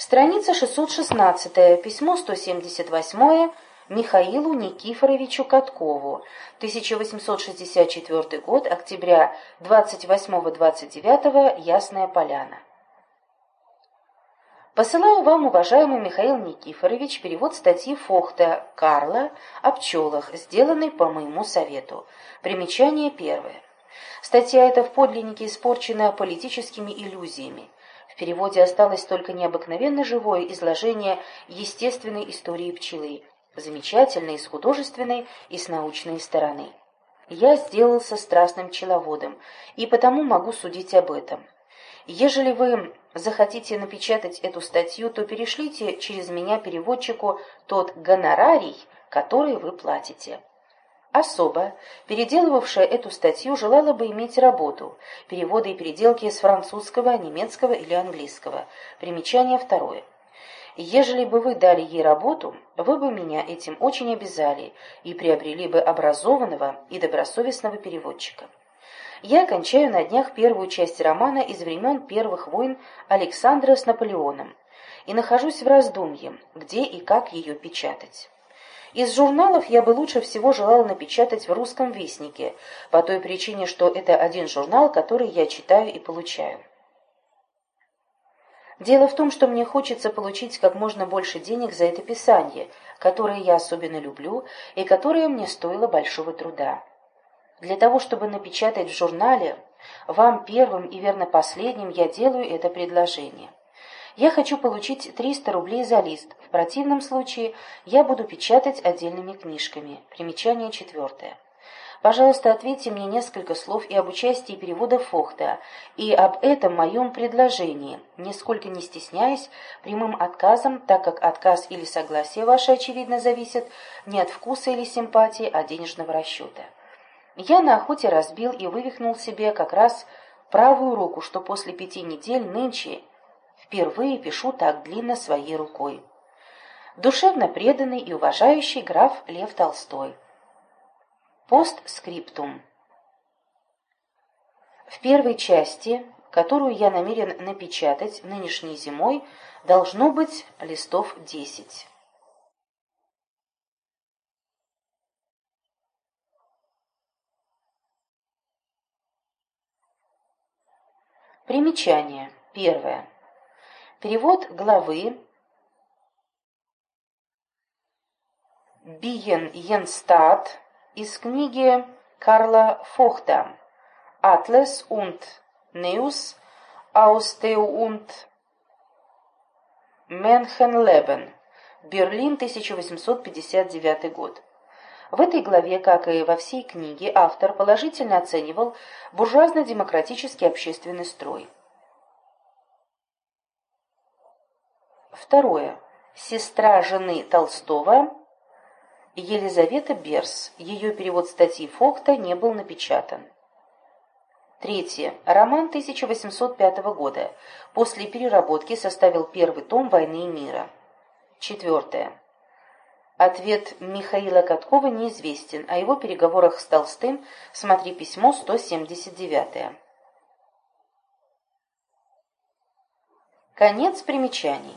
Страница 616, письмо 178 Михаилу Никифоровичу Каткову, 1864 год, октября 28-29, Ясная Поляна. Посылаю вам, уважаемый Михаил Никифорович, перевод статьи Фохта Карла о пчелах, сделанной по моему совету. Примечание первое. Статья эта в подлиннике испорчена политическими иллюзиями. Переводе осталось только необыкновенно живое изложение естественной истории пчелы, замечательной с художественной и с научной стороны. Я сделался страстным пчеловодом, и потому могу судить об этом. Ежели вы захотите напечатать эту статью, то перешлите через меня переводчику тот гонорарий, который вы платите. Особо, переделывавшая эту статью, желала бы иметь работу, переводы и переделки с французского, немецкого или английского. Примечание второе. Ежели бы вы дали ей работу, вы бы меня этим очень обязали и приобрели бы образованного и добросовестного переводчика я кончаю на днях первую часть романа из времен первых войн Александра с Наполеоном и нахожусь в раздумье, где и как ее печатать. Из журналов я бы лучше всего желала напечатать в «Русском вестнике», по той причине, что это один журнал, который я читаю и получаю. Дело в том, что мне хочется получить как можно больше денег за это писание, которое я особенно люблю и которое мне стоило большого труда. Для того, чтобы напечатать в журнале, вам первым и верно последним я делаю это предложение. Я хочу получить 300 рублей за лист. В противном случае я буду печатать отдельными книжками. Примечание четвертое. Пожалуйста, ответьте мне несколько слов и об участии перевода Фохта, и об этом моем предложении, нисколько не стесняясь прямым отказом, так как отказ или согласие ваше, очевидно, зависят не от вкуса или симпатии, а денежного расчета. Я на охоте разбил и вывихнул себе как раз правую руку, что после пяти недель нынче впервые пишу так длинно своей рукой. Душевно преданный и уважающий граф Лев Толстой. Постскриптум. В первой части, которую я намерен напечатать нынешней зимой, должно быть листов десять. Примечание. Первое. Перевод главы Биен Йенстад из книги Карла Фохта «Атлес und Neus aus der und Menschenleben», Берлин, 1859 год. В этой главе, как и во всей книге, автор положительно оценивал буржуазно-демократический общественный строй. Второе. Сестра жены Толстого Елизавета Берс. Ее перевод статьи Фохта не был напечатан. Третье. Роман 1805 года. После переработки составил первый том «Войны и мира». Четвертое. Ответ Михаила Каткова неизвестен. О его переговорах с Толстым смотри письмо 179. Конец примечаний.